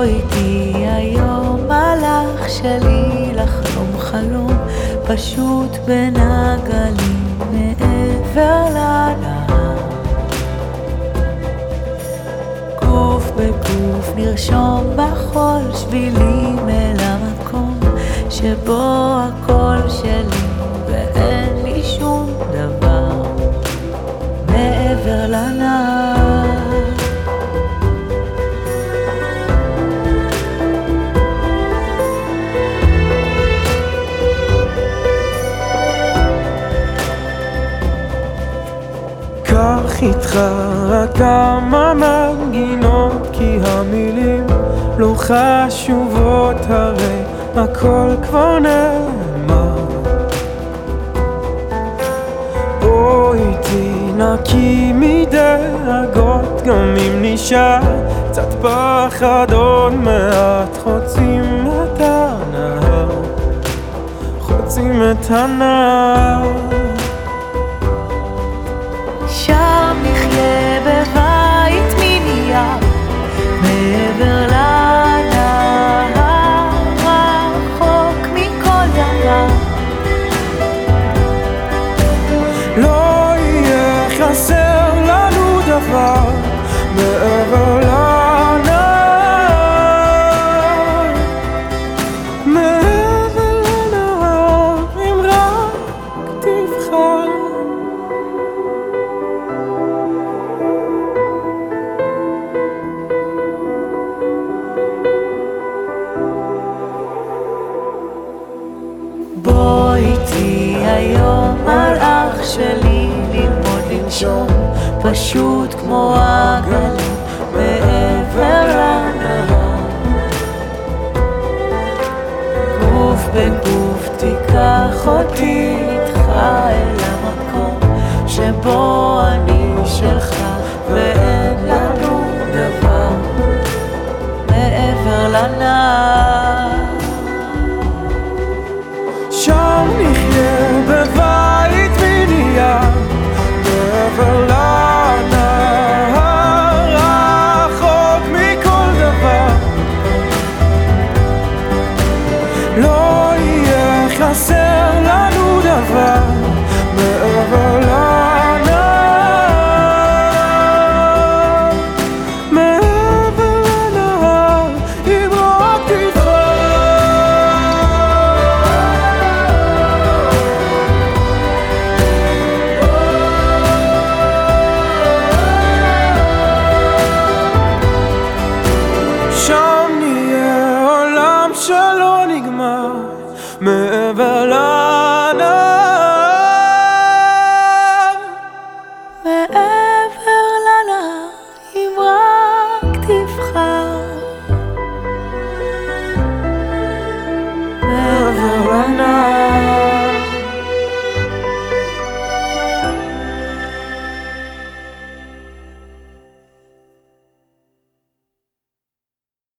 בוא איתי היום מלאך שלי לחלום חלום פשוט בין הגלים מעבר לנהר. גוף בגוף נרשום בחול שבילים אל המקום שבו הקול שלי קח איתך רק כמה מנגינות כי המילים לא חשובות הרי הכל כבר נאמר. בוא איתי נקי מדאגות גם אם נשאר קצת פחד עוד מעט חוצים את הנהר. חוצים את הנהר היום על אח שלי ללמוד לנשום פשוט כמו הגלים מעבר לנהר גוף בגוף תיקח אותי איתך נגמר מעבר לנהר